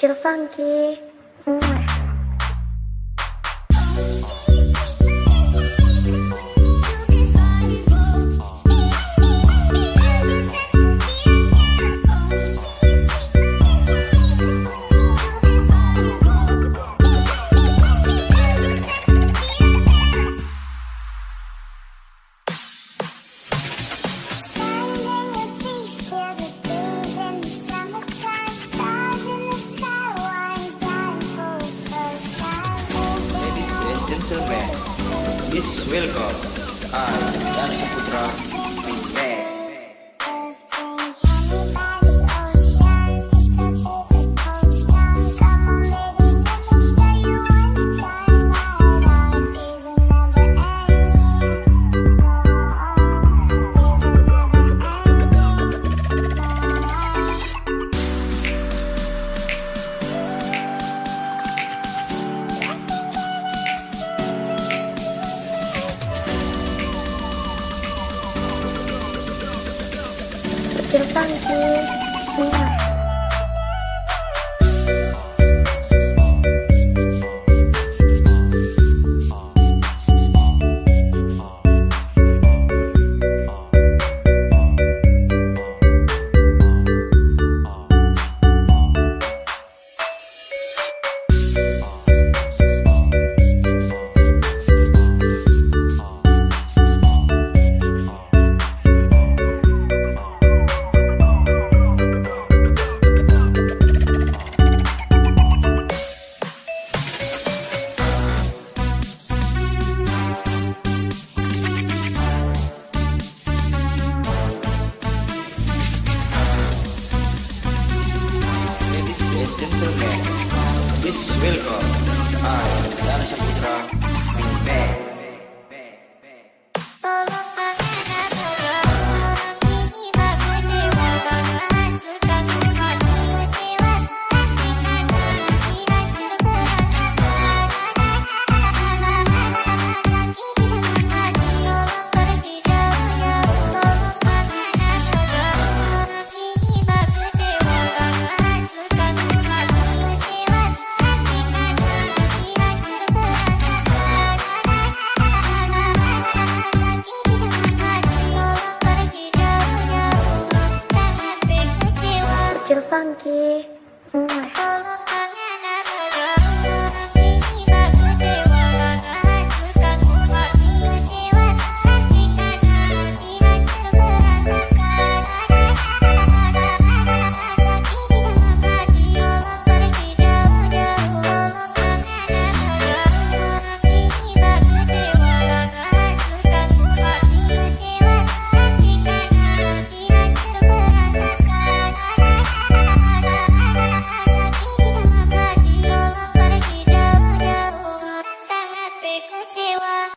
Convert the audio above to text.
接着放歌，嗯 gentlemen, please welcome I, Dan Saputra, Kecil funky. And gentlemen, please welcome I, Dan Saputra, Kie, oh!